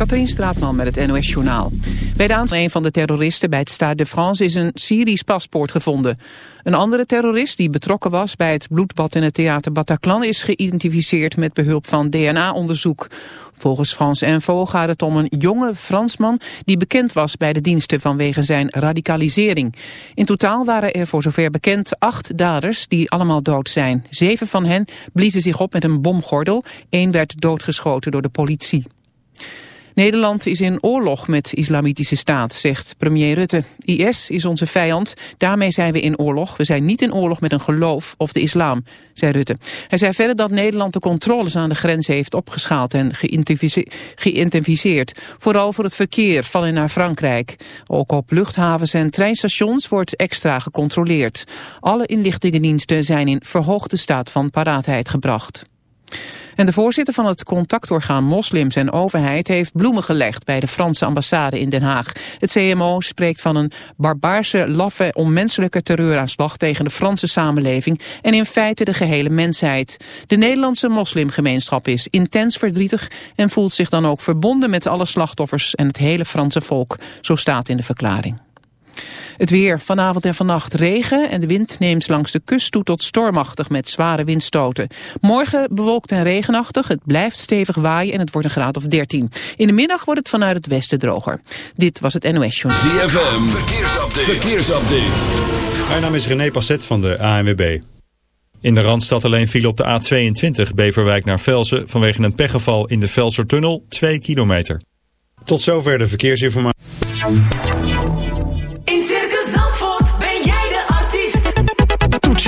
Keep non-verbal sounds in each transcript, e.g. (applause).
Katrien Straatman met het NOS-journaal. Bij de aanslag een van de terroristen bij het Stade de France is een Syrisch paspoort gevonden. Een andere terrorist die betrokken was bij het bloedbad in het theater Bataclan is geïdentificeerd met behulp van DNA-onderzoek. Volgens France Info gaat het om een jonge Fransman die bekend was bij de diensten vanwege zijn radicalisering. In totaal waren er voor zover bekend acht daders die allemaal dood zijn. Zeven van hen bliezen zich op met een bomgordel. Eén werd doodgeschoten door de politie. Nederland is in oorlog met islamitische staat, zegt premier Rutte. IS is onze vijand, daarmee zijn we in oorlog. We zijn niet in oorlog met een geloof of de islam, zei Rutte. Hij zei verder dat Nederland de controles aan de grens heeft opgeschaald en geïntensiveerd. Vooral voor het verkeer van en naar Frankrijk. Ook op luchthavens en treinstations wordt extra gecontroleerd. Alle inlichtingendiensten zijn in verhoogde staat van paraatheid gebracht. En de voorzitter van het contactorgaan Moslims en Overheid heeft bloemen gelegd bij de Franse ambassade in Den Haag. Het CMO spreekt van een barbaarse, laffe, onmenselijke terreuraanslag tegen de Franse samenleving en in feite de gehele mensheid. De Nederlandse moslimgemeenschap is intens verdrietig en voelt zich dan ook verbonden met alle slachtoffers en het hele Franse volk, zo staat in de verklaring. Het weer, vanavond en vannacht regen en de wind neemt langs de kust toe tot stormachtig met zware windstoten. Morgen bewolkt en regenachtig, het blijft stevig waaien en het wordt een graad of 13. In de middag wordt het vanuit het westen droger. Dit was het NOS Journal. ZFM, verkeersupdate. verkeersupdate. Mijn naam is René Passet van de ANWB. In de Randstad alleen viel op de A22 Beverwijk naar Velsen vanwege een pechgeval in de Velsertunnel 2 kilometer. Tot zover de verkeersinformatie.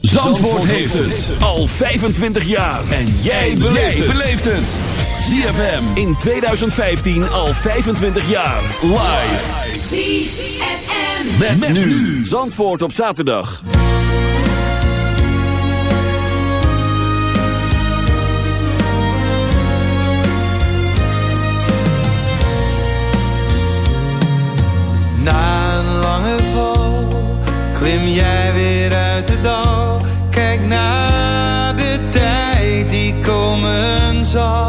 Zandvoort heeft het al 25 jaar. En jij beleeft het. ZFM in 2015 al 25 jaar. Live. ZFM. Met, met nu. Zandvoort op zaterdag. Na een lange val klim jij weer uit de dal. Naar de tijd die komen zal.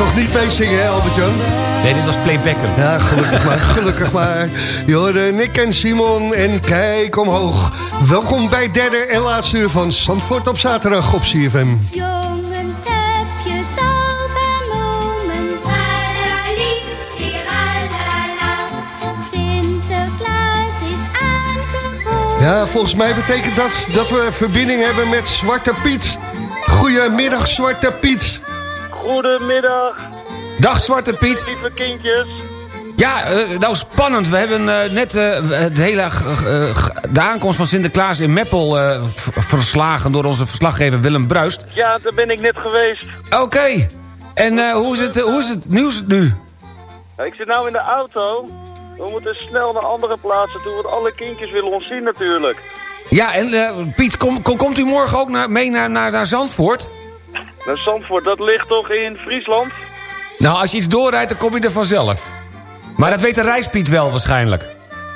Toch niet meezingen, hè, Albert-Jan? Nee, dit was playbacken. Ja, gelukkig maar, (laughs) gelukkig maar. Je hoorde Nick en Simon en kijk omhoog. Welkom bij het derde en laatste uur van Zandvoort op zaterdag op CFM. Jongens, heb je het al vernomen? Tralali, tiralala. Sinterklaas is aangekomen. Ja, volgens mij betekent dat dat we verbinding hebben met Zwarte Piet. Goedemiddag, Zwarte Piet. Goedemiddag, Dag Zwarte Piet. lieve kindjes. Ja, eh, nou spannend. We hebben eh, net eh, het hele, de aankomst van Sinterklaas in Meppel verslagen... door onze verslaggever Willem Bruist. Ja, daar ben ik net geweest. Oké. En hoe, is het, hoe is het nieuws nu? Ik zit nou in de auto. We moeten snel naar andere plaatsen toe, want alle kindjes willen ons zien natuurlijk. Ja, en Piet, kom, kom- komt u morgen ook naar, mee naar, naar, naar Zandvoort? Nou, Zandvoort, dat ligt toch in Friesland? Nou, als je iets doorrijdt, dan kom je er vanzelf. Maar dat weet de reispiet wel waarschijnlijk.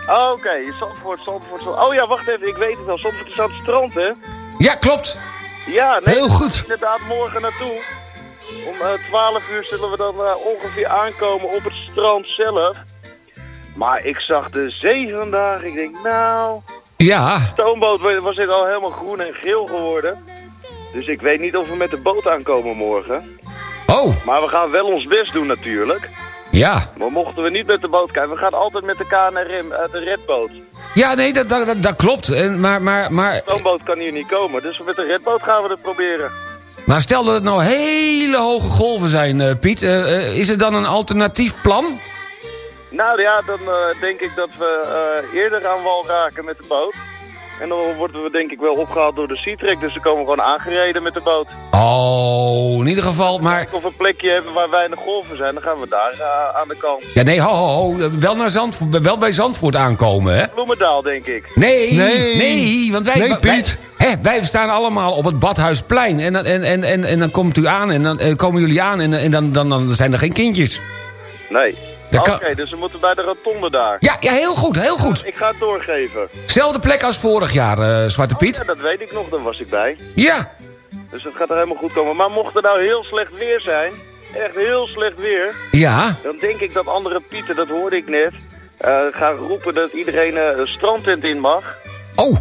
Oh, Oké, Zandvoort, Zandvoort, Zandvoort. Oh ja, wacht even, ik weet het al. Zandvoort is aan het strand, hè? Ja, klopt. Ja, nee, Heel goed. inderdaad morgen naartoe. Om eh 12 uur zullen we dan eh, ongeveer aankomen op het strand zelf. Maar ik zag de zee vandaag. Ik denk, nou, Ja, stoomboot wa- was dit al helemaal groen en geel geworden. Dus ik weet niet of we met de boot aankomen morgen. oh, Maar we gaan wel ons best doen natuurlijk. ja. Maar mochten we niet met de boot kijken, we gaan altijd met de KNRM, uh, de redboot. Ja, nee, dat, dat, dat, klopt. En, maar, maar, maar, De stoomboot kan hier niet komen, dus met de redboot gaan we het proberen. maar stel dat het nou hele hoge golven zijn, eh, Piet. eh, eh, is er dan een alternatief plan? Nou ja, dan eh, denk ik dat we eh, eerder aan wal raken met de boot. En dan worden we denk ik wel opgehaald door de Seatrek, dus dan komen we gewoon aangereden met de boot. Oh, in ieder geval, maar... Of we een plekje hebben waar weinig golven zijn, dan gaan we daar eh, aan de kant. Ja, nee, ho, ho, ho. Wel, naar Zandvoort, wel bij Zandvoort aankomen, hè? Bloemendaal, denk ik. Nee, Nee. nee, want wij, Nee, wij- Piet. hè, wij staan allemaal op het Badhuisplein. En, dan- en, en, en, en dan komt u aan en dan en komen jullie aan en, en dan, dan, dan zijn er geen kindjes. Nee. Oké, dus we moeten bij de rotonde daar. Ja, ja, heel goed, heel goed. Ik ga het doorgeven. Zelfde plek als vorig jaar, eh, Zwarte Piet. Ja, dat weet ik nog, daar was ik bij. Ja, Dus dat gaat er helemaal goed komen. Maar mocht er nou heel slecht weer zijn, echt heel slecht weer, ja. dan denk ik dat andere Pieten, dat hoorde ik net, eh, gaan roepen dat iedereen eh, een strandtent in mag. Oh,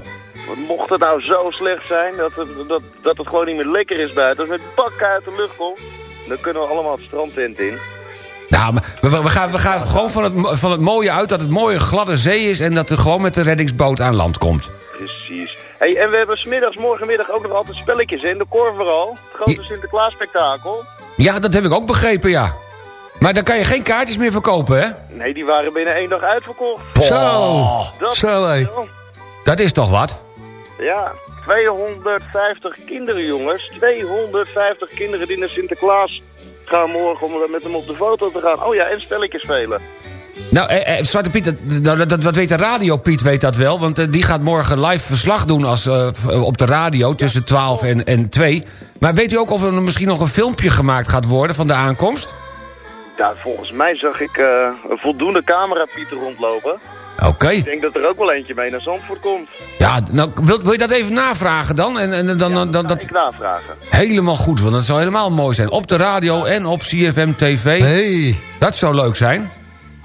mocht het nou zo slecht zijn dat het, dat, dat het gewoon niet meer lekker is buiten, als het met bakken uit de lucht komt, dan kunnen we allemaal het strandtent in. Nou, maar we, we, gaan, we gaan gewoon van het, van het mooie uit dat het mooie gladde zee is... en dat er gewoon met de reddingsboot aan land komt. Precies. Hey, en we hebben smiddags, morgenmiddag ook nog altijd spelletjes in de Korveral. Het grote Ja. Sinterklaas-spektakel. Ja, dat heb ik ook begrepen, ja. Maar dan kan je geen kaartjes meer verkopen, hè? Nee, die waren binnen één dag uitverkocht. Zo, Dat zo hé. Dat is toch wat? Ja, 250 kinderen, jongens. 250 kinderen die naar Sinterklaas gaan morgen om met hem op de foto te gaan. Oh ja, en spelletjes spelen. Nou, eh, eh, Zwarte Piet, dat, dat, weet de radio Piet weet dat wel. Want eh, die gaat morgen live verslag doen als, eh, op de radio tussen 12 en, en 2. Maar weet u ook of er misschien nog een filmpje gemaakt gaat worden van de aankomst? Ja, volgens mij zag ik eh, een voldoende camerapieten rondlopen. Oké. Ik denk dat er ook wel eentje mee naar Zandvoort komt. Ja, nou, wil, wil je dat even navragen dan? En, en dan, dan, dat ik navragen. helemaal goed, want dat zou helemaal mooi zijn. Op de radio en op CFM TV. Hey. Dat zou leuk zijn.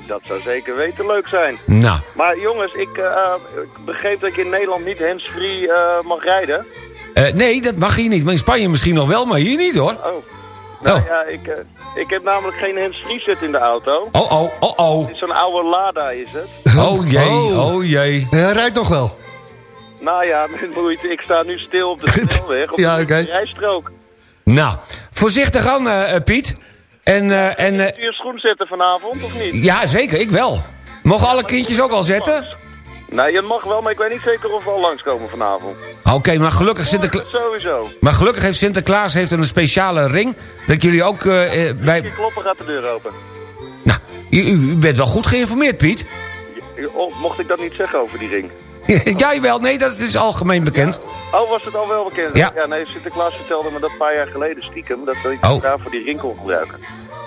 Dat zou zeker weten leuk zijn. Nou, Maar jongens, ik, eh, ik begreep dat ik in Nederland niet handsfree eh mag rijden. eh, nee, dat mag hier niet. Maar in Spanje misschien nog wel, maar hier niet hoor. Oh. Nou Oh. ja, ik, eh, ik heb namelijk geen handsfree set in de auto. Oh, oh, oh, oh. Het is zo'n oude Lada is het. (laughs) Oh jee, Oh. oh jee. Hij rijdt nog wel. Nou ja, (laughs) met moeite. Ik sta nu stil op de (laughs) snelweg, op Ja, de oké. rijstrook. Nou, voorzichtig aan, eh, eh, Piet. En, eh, en eh, Moet je je schoen zetten vanavond, of niet? ja, zeker, ik wel. Mogen alle kindjes ook al zetten? Nee, je mag wel, maar ik weet niet zeker of we al langskomen vanavond. Oké, maar gelukkig Sinterklaas... Sowieso. Maar gelukkig heeft Sinterklaas heeft een speciale ring. Dat jullie ook eh, bij... Je kloppen gaat de deur open. Nou, u, u- bent wel goed geïnformeerd, Piet. Oh, mocht ik dat niet zeggen over die ring? (laughs) Jij wel, nee, dat is algemeen bekend. Oh, was het al wel bekend? Ja. nee, Sinterklaas vertelde me dat een paar jaar geleden stiekem... dat ik Oh. daarvoor die ring kon gebruiken.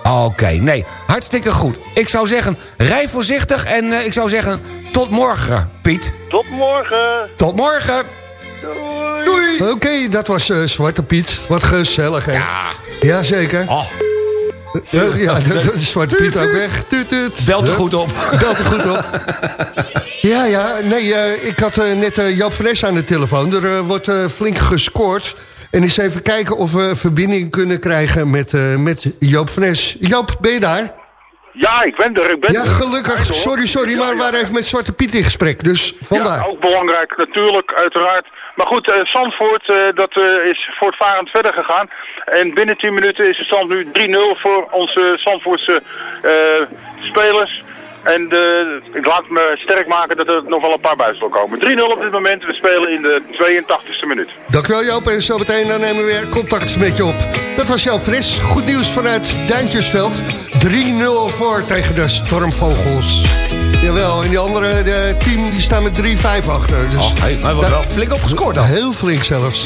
Oké, nee, hartstikke goed. Ik zou zeggen, rij voorzichtig en eh, ik zou zeggen, tot morgen, Piet. Tot morgen! Tot morgen. Doei! Doei. Oké, dat was eh, Zwarte Piet. Wat gezellig, hè? Ja. Jazeker. Oh, Ja, ja, (laughs) dat dat is Zwarte Piet ook weg. Tuut, tuut. belt er goed op. (laughs) Belt er goed op. Ja, ja, nee, eh, ik had eh, net eh, Joop van aan de telefoon. Er eh, wordt eh, flink gescoord. En eens even kijken of we verbinding kunnen krijgen met, eh, met Joop van Nes. Joop, ben je daar? Ja, ik ben er, ik ben Ja, er. gelukkig. Sorry, sorry, maar we waren even met Zwarte Piet in gesprek. Dus vandaar. Ja, ook belangrijk, natuurlijk, uiteraard. Maar goed, eh, Zandvoort, eh, dat eh, is voortvarend verder gegaan. En binnen 10 minuten is de stand nu 3-0 voor onze Zandvoortse spelers. En eh, ik laat me sterk maken dat er nog wel een paar bij zullen komen. 3-0 op dit moment, we spelen in de 82e minuut. Dankjewel Joop en zo meteen dan nemen we weer contact met je op. Dat was Joop Fris. Goed nieuws vanuit Duintjesveld. 3-0 voor tegen de Stormvogels. Jawel, en die andere de team die staan met 3-5 achter. Dus Oh, hey, maar wordt wel flink opgescoord dan. heel flink zelfs.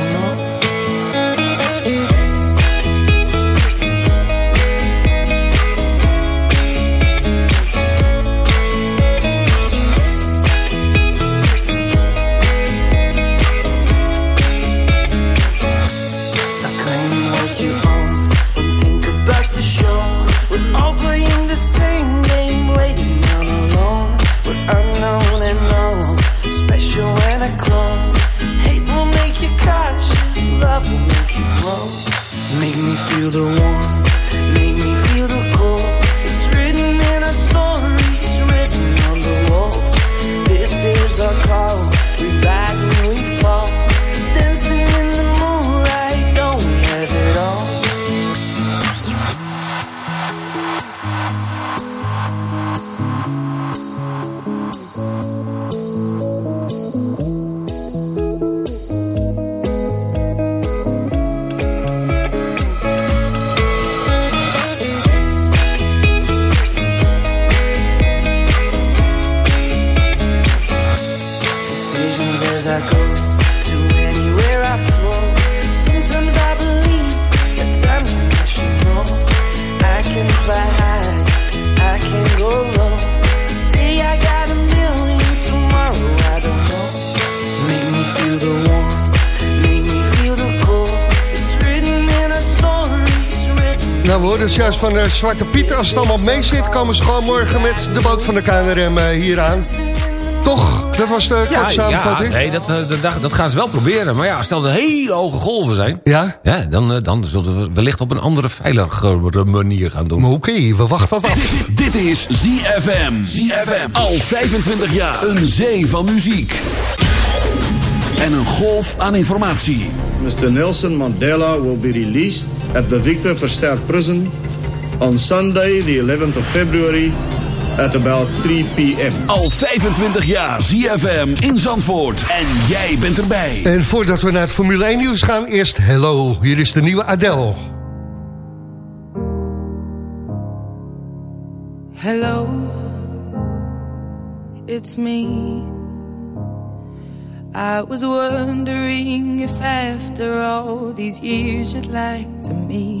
feel the warmth, make me feel the. It's written in our stories, written on the. This is our call, van eh, Zwarte Piet. Als het allemaal mee zit, komen ze gewoon morgen met de boot van de KNRM eh, hier aan. Toch? Dat was de korte Ja, ja, samenvatting? nee, dat, eh, dat, dat, gaan ze wel proberen. Maar ja, stel er hele hoge golven zijn... Ja? Ja, dan, dan zullen we wellicht op een andere, veiligere manier gaan doen. Maar Oké, we wachten wat af. (laughs) Dit is ZFM. ZFM. Al 25 jaar. Een zee van muziek. En een golf aan informatie. Mr. Nelson Mandela will be released at the Victor Verster Prison on Sunday, the 11th of February, at about 3 p.m. Al 25 jaar ZFM in Zandvoort. En jij bent erbij. En voordat we naar het Formule 1 nieuws gaan, eerst Hello. Hier is de nieuwe Adele. Hello, it's me. I was wondering if after all these years you'd like to meet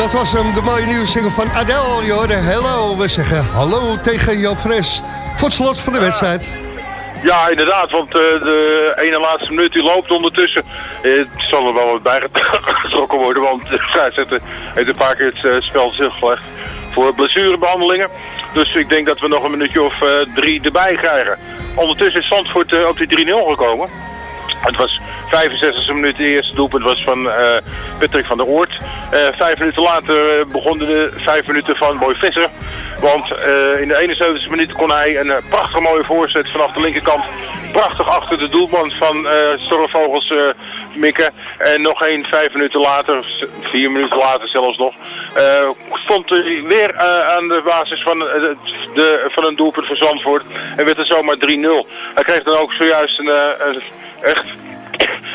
dat was hem, de mooie nieuwe single van Adele. Je hoorde hello. We zeggen hallo tegen Joop Fres. Voor het slot van de wedstrijd. Ja, inderdaad, want eh, de ene laatste minuut die loopt ondertussen. Eh, Het zal er wel wat bijgetrokken worden, want de scheidsrechter heeft een paar keer het eh, spel gelegd voor blessurebehandelingen. Dus ik denk dat we nog een minuutje of eh, drie erbij krijgen. Ondertussen is Zandvoort eh, op die 3-0 gekomen. Het was 65e minuut, de eerste doelpunt was van eh, Patrick van der Oort. Eh, vijf minuten later eh, begonnen de vijf minuten van Boy Visser. Want in de 71e minuut kon hij een prachtig mooie voorzet vanaf de linkerkant. Prachtig achter de doelman van eh Stormvogels mikken. En nog één vijf minuten later, vier minuten later zelfs nog, stond hij weer aan de basis van, de, van een doelpunt voor Zandvoort. En werd er zomaar 3-0. Hij kreeg dan ook zojuist een, een echt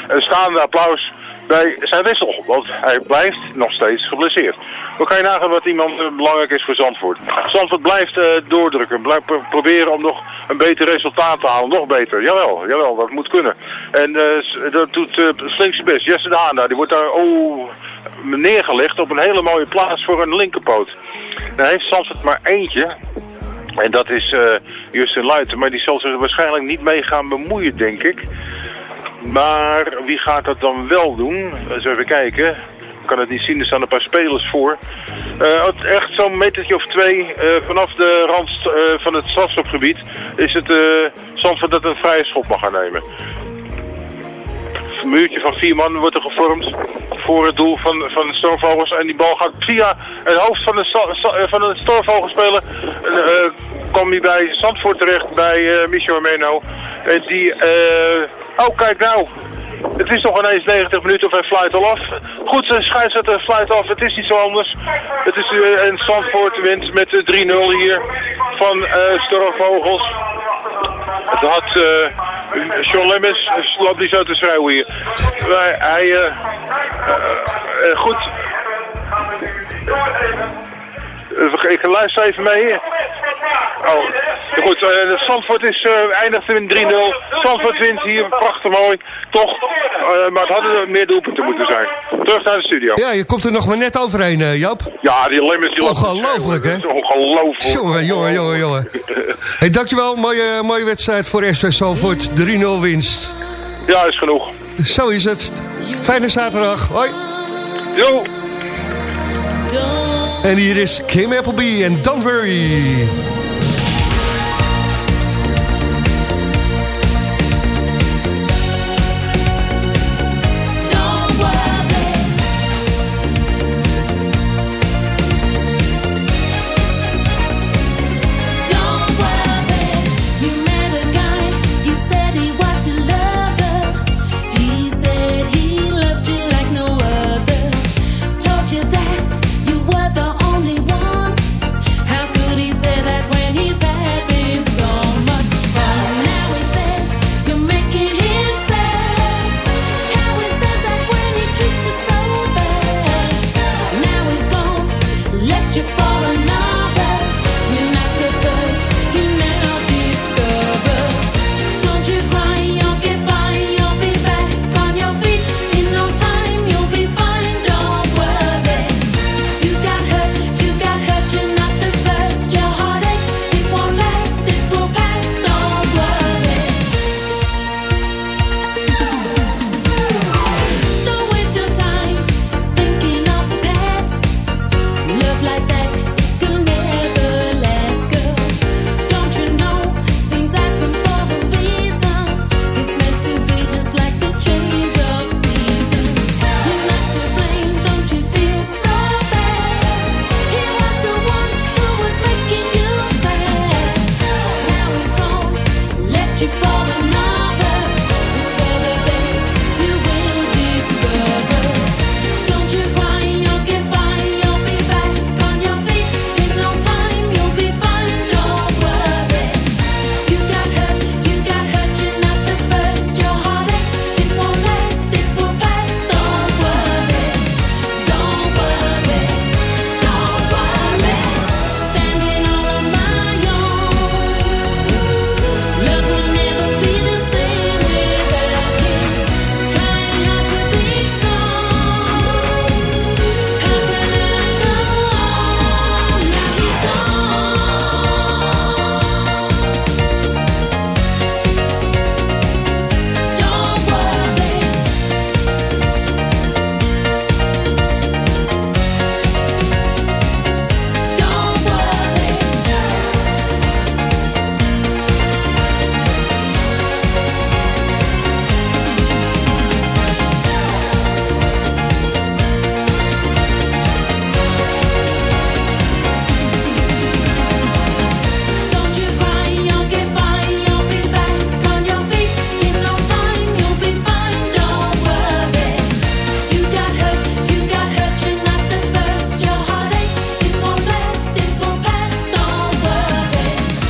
een staande applaus bij zijn wissel. Want hij blijft nog steeds geblesseerd. Dan kan je nagaan wat iemand eh, belangrijk is voor Zandvoort. Zandvoort blijft eh, doordrukken. Blijft pro- proberen om nog een beter resultaat te halen. Nog beter. Jawel, jawel, dat moet kunnen. En eh, dat doet uh, slinkse best. Jesse de daar. Die wordt daar oh, neergelegd op een hele mooie plaats voor een linkerpoot. Dan heeft Zandvoort maar eentje. En dat is Justin Luiten. Maar die zal zich waarschijnlijk niet mee gaan bemoeien, denk ik. Maar wie gaat dat dan wel doen? Eens even kijken. kan het niet zien, er staan een paar spelers voor. Eh, echt zo'n metertje of twee eh, vanaf de rand eh, van het strafschopgebied is het uh, Zandvoort dat een vrije schop mag gaan nemen. Een muurtje van vier man wordt er gevormd voor het doel van, van de Stormvogels. En die bal gaat via het hoofd van de, eh, van de Stormvogelspeler. Uh, kwam hij bij Zandvoort terecht, bij eh, Michel Meno. En die, oh kijk nou, het is nog ineens 90 minuten of hij fluit al af. Goed, de scheidsrechter fluit af, het is niet zo anders. Het is uh, een Zandvoort wint met eh, 3-0 hier van Stormvogels. Het had uh, John Lemmens, loopt niet zo te schrijven hier. Maar hij, eh, eh, eh, goed. Eh, ik luister even mee hier. Oh, goed. Zandvoort is, eh, eindigt in 3-0. Zandvoort wint hier, prachtig mooi. Toch, maar het hadden er meer doelpunten moeten zijn. Terug naar de studio. Ja, je komt er nog maar net overheen, Joop. Ja, die Lemmens die Ongelooflijk, hè? Ongelooflijk. Jongen, jongen, jongen, jongen. Hey, dankjewel, mooie, mooie wedstrijd voor SV Salvoort. 3-0 winst. Ja, is genoeg. Zo is het. Fijne zaterdag. Hoi. Jo. En hier is Kim Appleby en Don't Worry.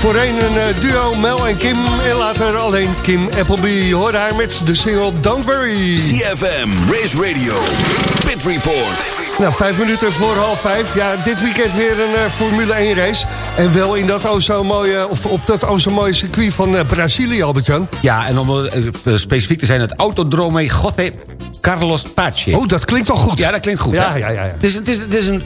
Voorheen een eh, duo Mel en Kim en later alleen Kim Appleby. Je hoorde haar met de single Don't Worry. CFM, Race Radio, Pit Report. Nou, vijf minuten voor half vijf. Ja, dit weekend weer een eh, Formule 1 race. En wel in dat o zo mooie, of op dat o zo mooie circuit van eh, Brazilië, Albert-Jan. Ja, en om specifiek te zijn, het Autodrome José Carlos Pache. Oh, dat klinkt toch goed? Ja, dat klinkt goed. Ja, ja, ja, ja. Het, is, het, is, het, is een,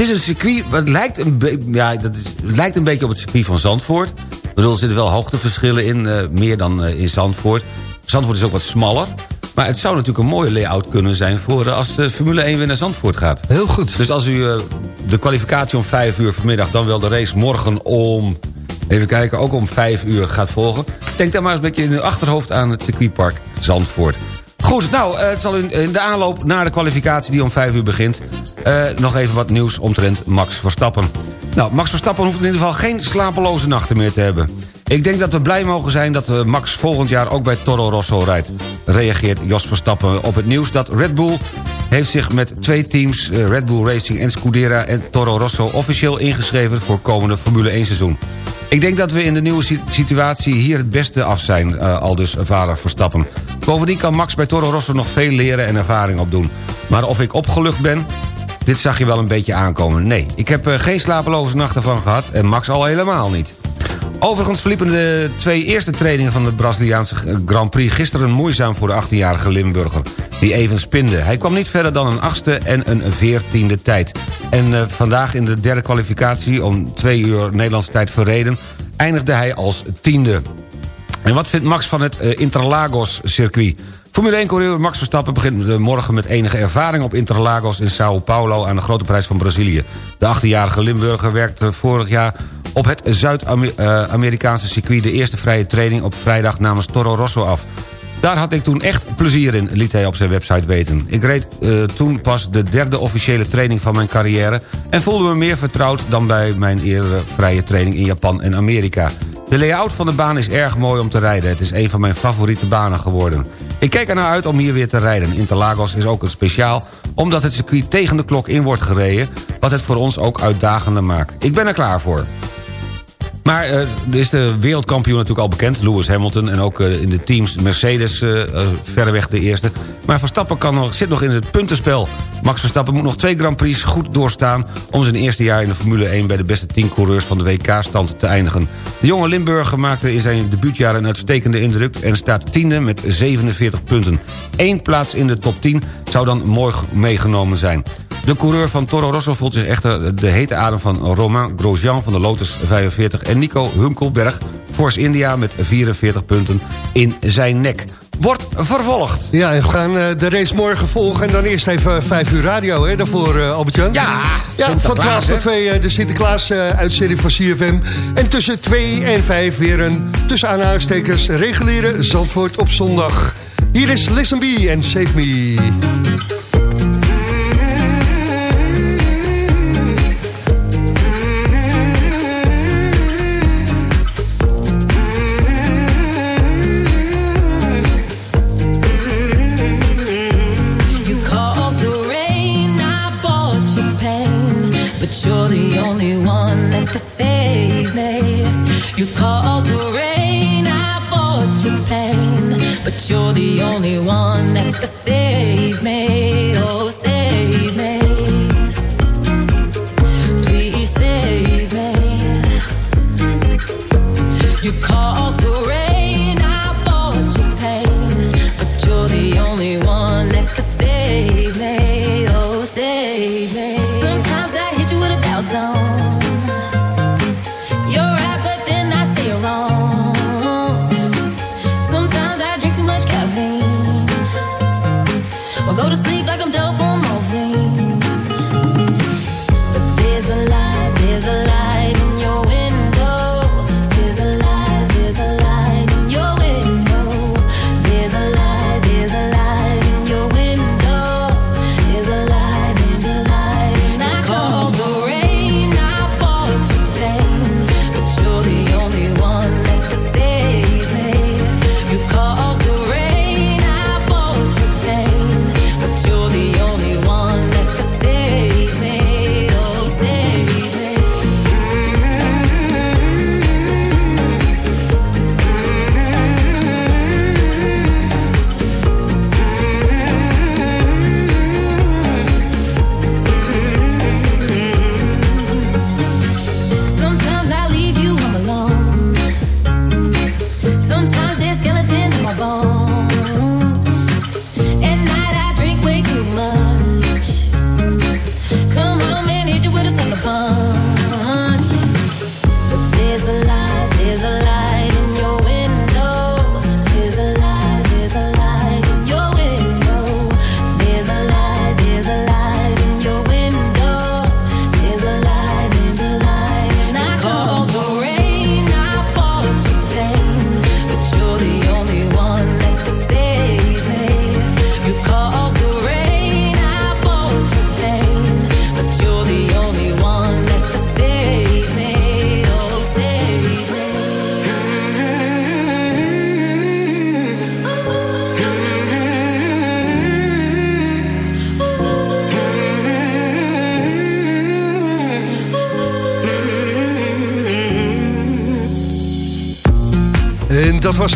het is een circuit, het lijkt een, ja, dat is, lijkt een beetje op het circuit van Zandvoort. Ik bedoel, er zitten wel hoogteverschillen in, eh, meer dan eh, in Zandvoort. Zandvoort is ook wat smaller. Maar het zou natuurlijk een mooie layout kunnen zijn... voor eh, als de Formule 1 weer naar Zandvoort gaat. Heel goed. Dus als u de kwalificatie om 5 uur vanmiddag... dan wel de race morgen om... even kijken, ook om 5 uur gaat volgen... denk dan maar eens een beetje in uw achterhoofd aan het circuitpark Zandvoort. Goed, nou, eh, het zal in, de aanloop naar de kwalificatie die om 5 uur begint... eh, nog even wat nieuws omtrent Max Verstappen. Nou, Max Verstappen hoeft in ieder geval geen slapeloze nachten meer te hebben. Ik denk dat we blij mogen zijn dat eh, Max volgend jaar ook bij Toro Rosso rijdt. Reageert Jos Verstappen op het nieuws dat Red Bull heeft zich met twee teams... Red Bull Racing en Scudera en Toro Rosso... officieel ingeschreven voor komende Formule 1 seizoen. Ik denk dat we in de nieuwe si- situatie hier het beste af zijn, eh, al dus vader Verstappen. Bovendien kan Max bij Toro Rosso nog veel leren en ervaring opdoen. Maar of ik opgelucht ben, dit zag je wel een beetje aankomen. Nee, ik heb er geen slapeloze nachten van gehad en Max al helemaal niet. Overigens verliepen de twee eerste trainingen van de Braziliaanse Grand Prix... gisteren moeizaam voor de 18-jarige Limburger, die even spinde. Hij kwam niet verder dan een achtste en een veertiende tijd. En eh, vandaag in de derde kwalificatie om twee uur Nederlandse tijd verreden... eindigde hij als tiende. En wat vindt Max van het eh, Interlagos-circuit? Formule 1-coureur Max Verstappen begint morgen met enige ervaring op Interlagos in Sao Paulo aan de Grote Prijs van Brazilië. De 18-jarige Limburger werkte vorig jaar op het Zuid-Amerikaanse circuit de eerste vrije training op vrijdag namens Toro Rosso af. Daar had ik toen echt plezier in, liet hij op zijn website weten. Ik reed eh, toen pas de derde officiële training van mijn carrière... en voelde me meer vertrouwd dan bij mijn eerdere vrije training in Japan en Amerika. De layout van de baan is erg mooi om te rijden. Het is een van mijn favoriete banen geworden. Ik kijk ernaar uit om hier weer te rijden. Interlagos is ook een speciaal omdat het circuit tegen de klok in wordt gereden... wat het voor ons ook uitdagender maakt. Ik ben er klaar voor. Maar eh, er is de wereldkampioen natuurlijk al bekend, Lewis Hamilton... en ook eh, in de teams Mercedes eh, verreweg de eerste. Maar Verstappen kan nog, zit nog in het puntenspel. Max Verstappen moet nog twee Grand Prix goed doorstaan... om zijn eerste jaar in de Formule 1 bij de beste 10 coureurs van de WK-stand te eindigen. De jonge Limburger maakte in zijn debuutjaar een uitstekende indruk... en staat tiende met 47 punten. Eén plaats in de top 10 zou dan mooi meegenomen zijn. De coureur van Toro Rosso voelt zich echter de hete adem van Romain Grosjean van de Lotus 45... en Nico Hunkelberg, Force India met 44 punten in zijn nek. Wordt vervolgd. Ja, we gaan eh, de race morgen volgen. En dan eerst even 5 uur radio, hè, daarvoor, eh Albert-Jan. Ja, ja van Sinterklaas, 12 tot hè? 2 eh, de Sinterklaas-uitzending van CFM. En tussen 2 en 5 weer een tussen aanhalingstekens reguliere Zandvoort op zondag. Hier is Listen Be en Save Me.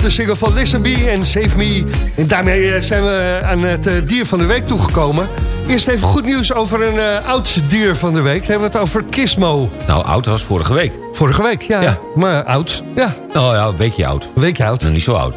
De single van Listen Be en Save Me. En daarmee eh, zijn we aan het eh, dier van de week toegekomen. Eerst even goed nieuws over een eh, oud dier van de week. Dan hebben we het over Kismo. Nou, oud was vorige week. Vorige week, ja. Maar oud, ja. Oh ja, een weekje oud. Een weekje oud. Nou, niet zo oud.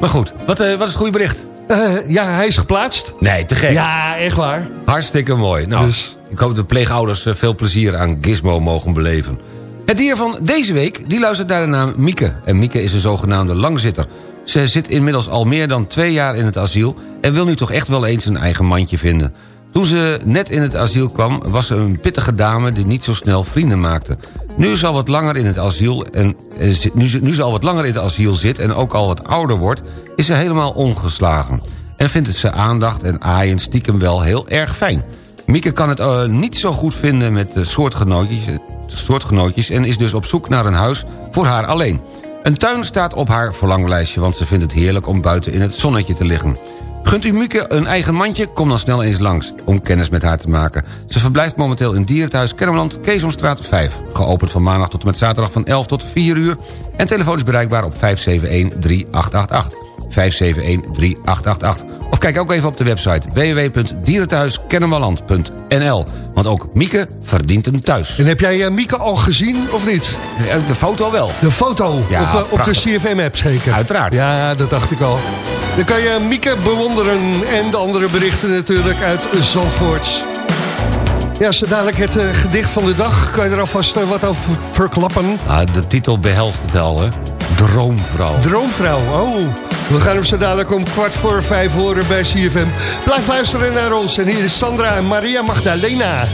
Maar goed, wat, eh, wat is het goede bericht? Eh, ja, hij is geplaatst. Nee, te gek. Ja, echt waar. Hartstikke mooi. Nou, Dus- ik hoop dat de pleegouders eh, veel plezier aan Gizmo mogen beleven. Het dier van deze week, die luistert naar de naam Mieke. En Mieke is een zogenaamde langzitter. Ze zit inmiddels al meer dan twee jaar in het asiel... en wil nu toch echt wel eens een eigen mandje vinden. Toen ze net in het asiel kwam, was ze een pittige dame... die niet zo snel vrienden maakte. Nu ze al wat langer in het asiel, en, eh, nu, nu ze al wat langer in het asiel zit... en ook al wat ouder wordt, is ze helemaal ongeslagen. En vindt ze aandacht en aaien stiekem wel heel erg fijn. Mieke kan het eh, niet zo goed vinden met de soortgenootjes, eh, soortgenootjes... en is dus op zoek naar een huis voor haar alleen. Een tuin staat op haar verlanglijstje... want ze vindt het heerlijk om buiten in het zonnetje te liggen. Gunt u Mieke een eigen mandje? Kom dan snel eens langs om kennis met haar te maken. Ze verblijft momenteel in Dierenthuis Kennemerland, Keesomstraat 5. Geopend van maandag tot en met zaterdag van 11 tot 4 uur. En telefoon is bereikbaar op 571-3888. 571-3888. Of kijk ook even op de website www.dierenthuiskennemerland.nl. Want ook Mieke verdient een thuis. En heb jij eh, Mieke al gezien, of niet? De foto wel. De foto Ja, op, eh, op de. CFM-app zeker? Uiteraard. Ja, dat dacht ik al. Dan kan je Mieke bewonderen en de andere berichten natuurlijk uit Zandvoort. Ja, zo dadelijk het eh, gedicht van de dag. Kan je er alvast eh, wat over verklappen? Ah, de titel behelst het al, hè? Droomvrouw. Droomvrouw, oh. We gaan hem zo dadelijk om kwart voor vijf horen bij CFM. Blijf luisteren naar ons. En hier is Sandra en Maria Magdalena.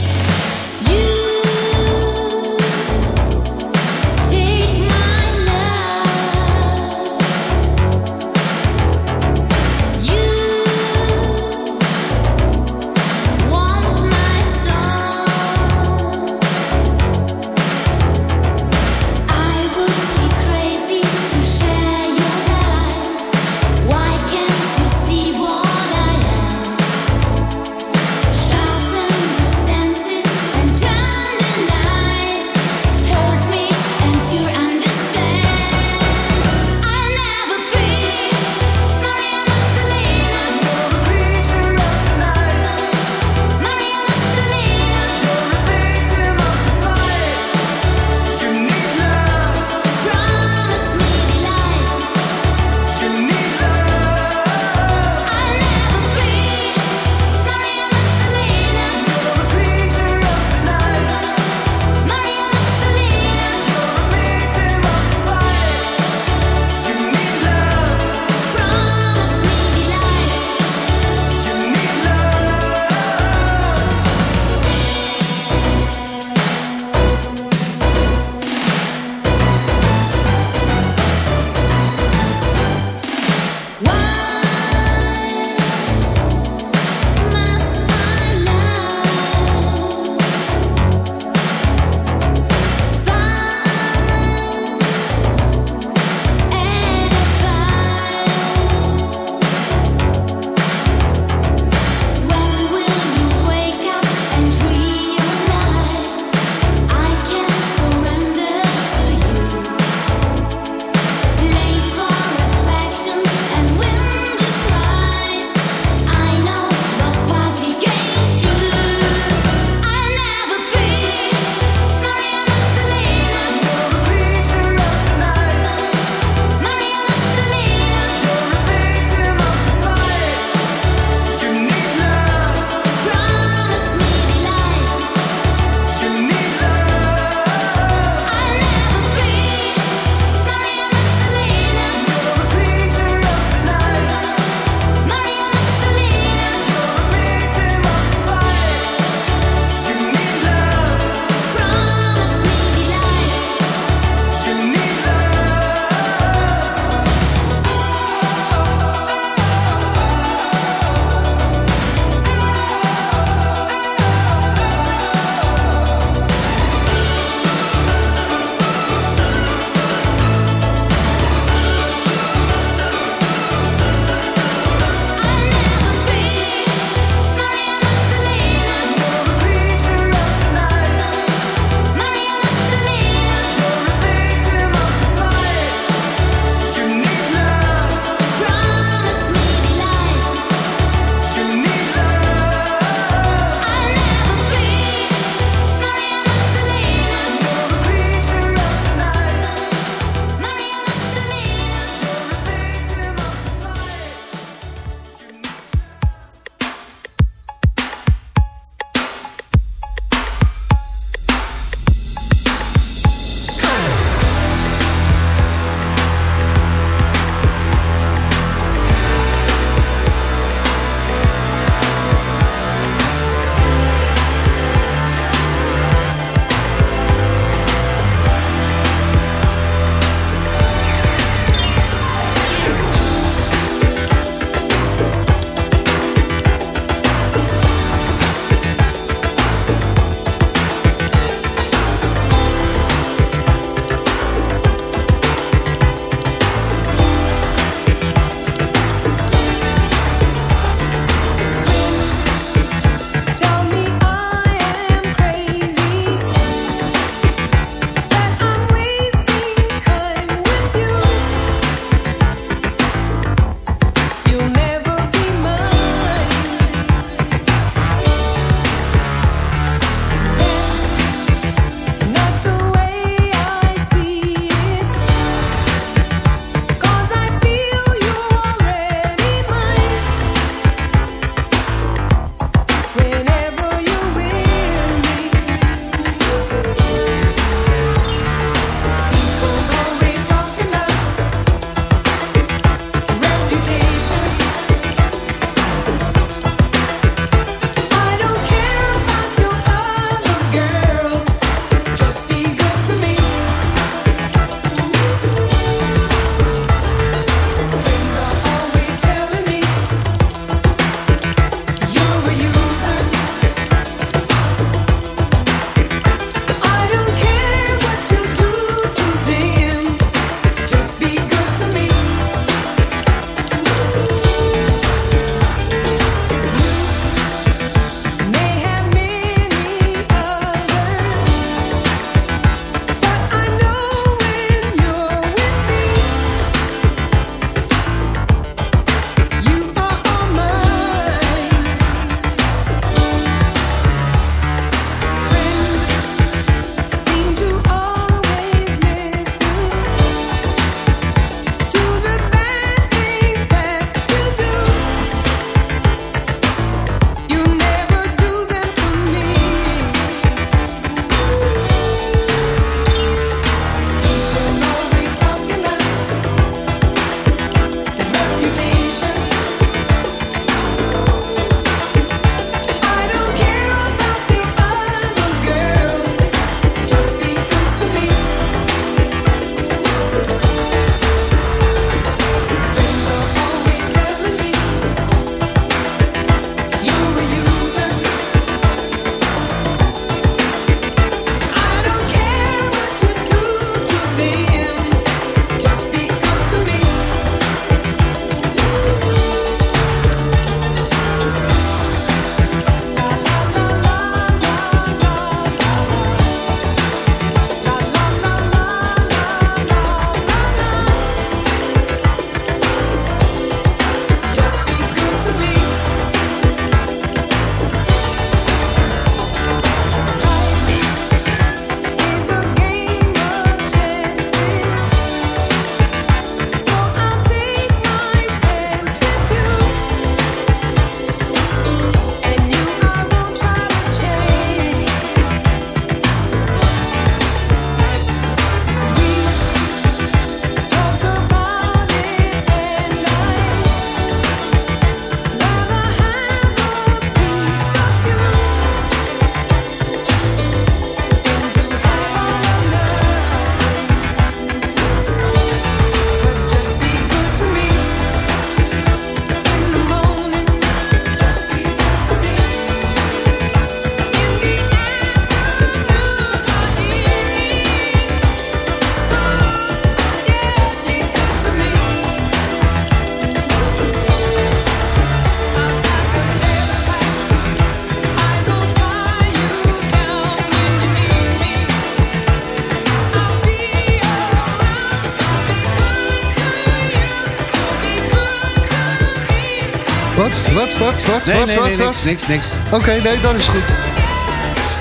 Wat, Nee, wat, nee, wat, nee, niks, niks, niks. Oké, nee, dan is goed.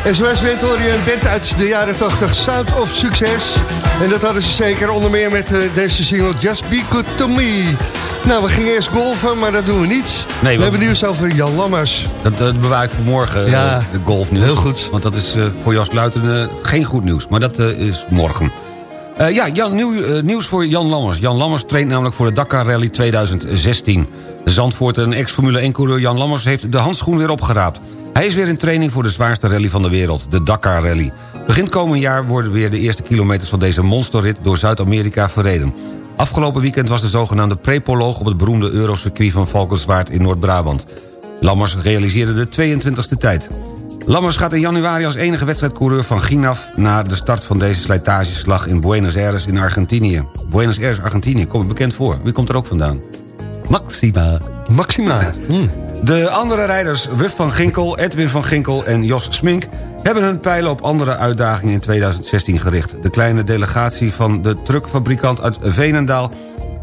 En zoals bent hoor je een band uit de jaren 80, Sound of Succes. En dat hadden ze zeker onder meer met eh, deze single Just Be Good To Me. Nou, we gingen eerst golfen, maar dat doen we niet. we hebben nieuws over Jan Lammers. Dat, dat bewaar ik voor morgen, Ja, eh, de golfnieuws. heel goed. Want dat is eh, voor Jas Luiten geen goed nieuws. Maar dat is morgen. Eh, ja, Jan, nieuw, eh, nieuws voor Jan Lammers. Jan Lammers traint namelijk voor de Dakar Rally 2016. De Zandvoort en ex-Formule 1-coureur Jan Lammers heeft de handschoen weer opgeraapt. Hij is weer in training voor de zwaarste rally van de wereld, de Dakar Rally. Begin komend jaar worden weer de eerste kilometers van deze monsterrit door Zuid-Amerika verreden. Afgelopen weekend was de zogenaamde prepoloog op het beroemde Eurocircuit van Valkenswaard in Noord-Brabant. Lammers realiseerde de 22e tijd. Lammers gaat in januari als enige wedstrijdcoureur van Ginaf... naar de start van deze slijtageslag in Buenos Aires in Argentinië. Buenos Aires, Argentinië, komt bekend voor. Wie komt er ook vandaan? Maxima. Maxima. Hm. De andere rijders Wuf van Ginkel, Edwin van Ginkel en Jos Smink... hebben hun pijlen op andere uitdagingen in 2016 gericht. De kleine delegatie van de truckfabrikant uit Veenendaal...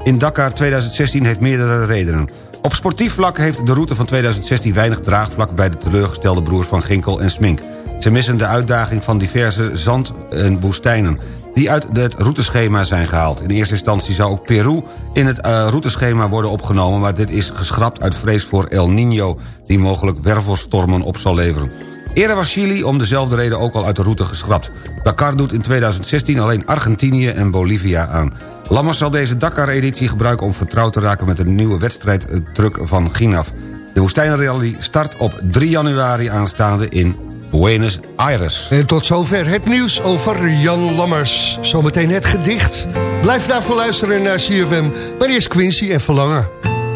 in Dakar 2016 heeft meerdere redenen. Op sportief vlak heeft de route van 2016 weinig draagvlak... bij de teleurgestelde broers van Ginkel en Smink. Ze missen de uitdaging van diverse zand- en woestijnen die uit het routeschema zijn gehaald. In eerste instantie zou ook Peru in het eh, routeschema worden opgenomen... maar dit is geschrapt uit vrees voor El Niño... die mogelijk wervelstormen op zal leveren. Eerder was Chili om dezelfde reden ook al uit de route geschrapt. Dakar doet in 2016 alleen Argentinië en Bolivia aan. Lammers zal deze Dakar-editie gebruiken om vertrouwd te raken... met een nieuwe wedstrijdtruck van Ginaf. De woestijnrally start op 3 januari aanstaande in Buenos Aires. En tot zover het nieuws over Jan Lammers. Zometeen het gedicht. Blijf daarvoor luisteren naar CFM. Maar eerst Quincy en Verlangen.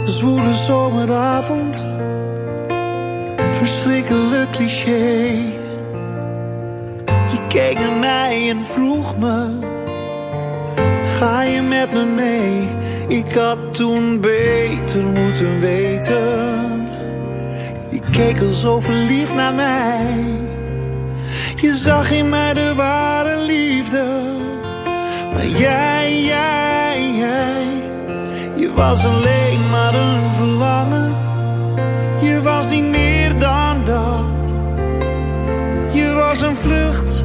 Zwoele zomeravond, verschrikkelijk cliché. Je keek naar mij en vroeg me, ga je met me mee? Ik had toen beter moeten weten. Je keek al zo verliefd naar mij. Je zag in mij de ware liefde. Maar jij, jij, jij. Je was alleen maar een verlangen. Je was niet meer dan dat. Je was een vlucht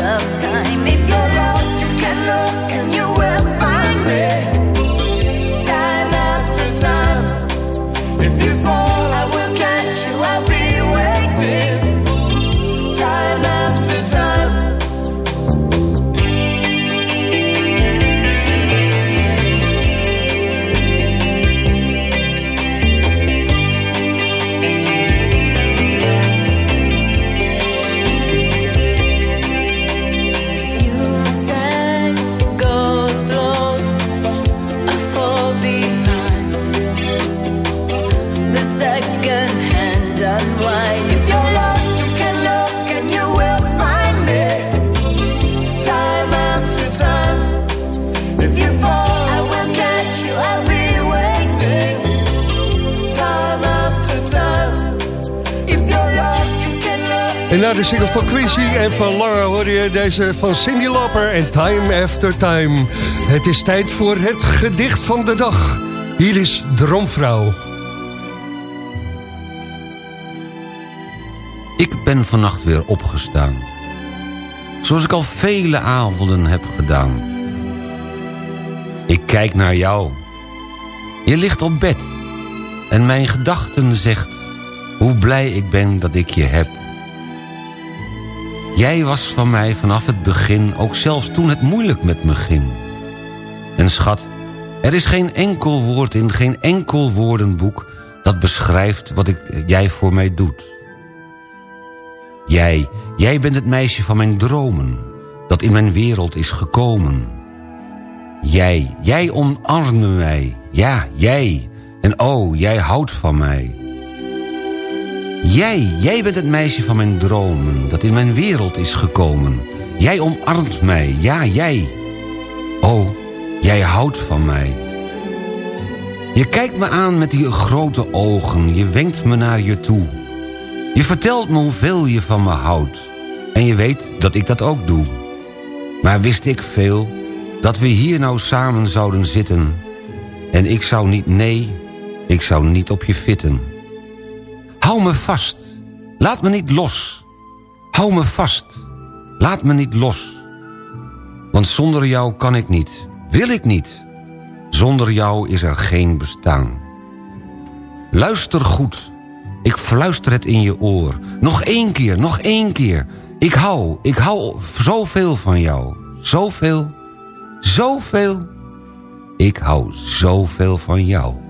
of de single van Quincy en van Laura hoorde je deze van Cindy Lauper en Time After Time. Het is tijd voor het gedicht van de dag. Hier is Droomvrouw. Ik ben vannacht weer opgestaan. Zoals ik al vele avonden heb gedaan. Ik kijk naar jou. Je ligt op bed. En mijn gedachten zegt... hoe blij ik ben dat ik je heb. Jij was van mij vanaf het begin... ook zelfs toen het moeilijk met me ging. En schat, er is geen enkel woord in... geen enkel woordenboek... dat beschrijft wat ik, jij voor mij doet. Jij, jij bent het meisje van mijn dromen... dat in mijn wereld is gekomen. Jij, jij omarmde mij. Ja, jij. En oh, jij houdt van mij. Jij, jij bent het meisje van mijn dromen... dat in mijn wereld is gekomen. Jij omarmt mij. Ja, jij. Oh, jij houdt van mij. Je kijkt me aan met die grote ogen. Je wenkt me naar je toe. Je vertelt me hoeveel je van me houdt. En je weet dat ik dat ook doe. Maar wist ik veel dat we hier nou samen zouden zitten... en ik zou niet, nee, ik zou niet op je fitten. Hou me vast, laat me niet los. Hou me vast, laat me niet los. Want zonder jou kan ik niet, wil ik niet. Zonder jou is er geen bestaan. Luister goed, ik fluister het in je oor. Nog één keer, nog één keer. Ik hou, ik hou zoveel van jou. Zoveel, zoveel. Ik hou zoveel van jou.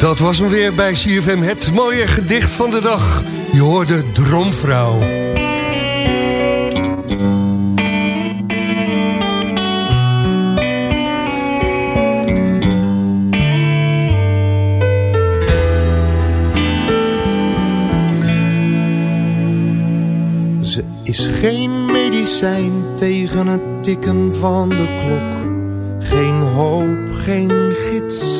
Dat was hem weer bij CFM, het mooie gedicht van de dag. Je hoorde Droomvrouw. Ze is geen medicijn tegen het tikken van de klok. Geen hoop, geen gids,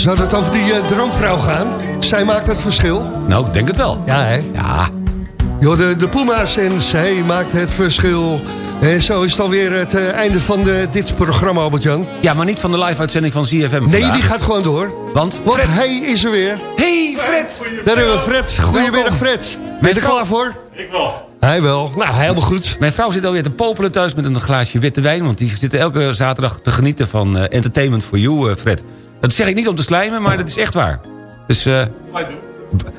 Zou dat over die eh, droomvrouw gaan? Zij maakt het verschil. Nou, ik denk het wel. Ja, hè? Ja. Joh, de, de Puma's en zij maakt het verschil. En zo is het alweer het eh, einde van de, dit programma, Albert-Jan. Ja, maar niet van de live-uitzending van ZFM Nee, vandaag. die gaat gewoon door. Want? Want Fred. hij is er weer. Hey, Fred! Daar hebben we Fred. Goedemiddag, Fred. Ben je er klaar voor? Ik wel. Hij wel. Nou, helemaal goed. Mijn vrouw zit alweer te popelen thuis met een glaasje witte wijn... want die zit elke zaterdag te genieten van eh, Entertainment for You, eh, Fred. Dat zeg ik niet om te slijmen, maar dat is echt waar. Dus eh,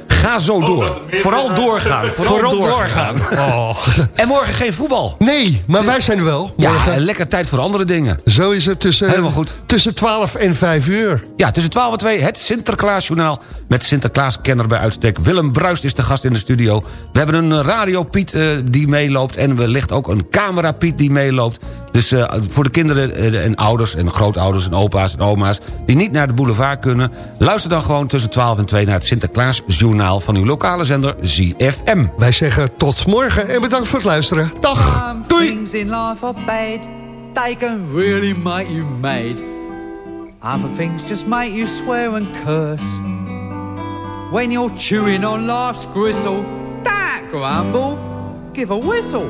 ga zo door. (laughs) Vooral doorgaan. Vooral, doorgaan. Oh. (laughs) En morgen geen voetbal. Nee, maar wij zijn er wel. Ja, Morgen. en lekker tijd voor andere dingen. Zo is het tussen, Helemaal goed. tussen 12 en 5 uur. Ja, tussen 12 en 2 het Sinterklaasjournaal... met Sinterklaaskenner bij uitstek. Willem Bruist is de gast in de studio. We hebben een radio Piet eh, die meeloopt... en wellicht ook een camera Piet die meeloopt. Dus eh, voor de kinderen eh, en ouders en grootouders en opa's en oma's... die niet naar de boulevard kunnen... luister dan gewoon tussen 12 en 2 naar het Sinterklaasjournaal... van uw lokale zender ZFM. Wij zeggen tot morgen en bedankt voor het luisteren. Dag. Some things in life are bad. They can really make you mad. Other things just make you swear and curse. When you're chewing on life's gristle, don't grumble, give a whistle.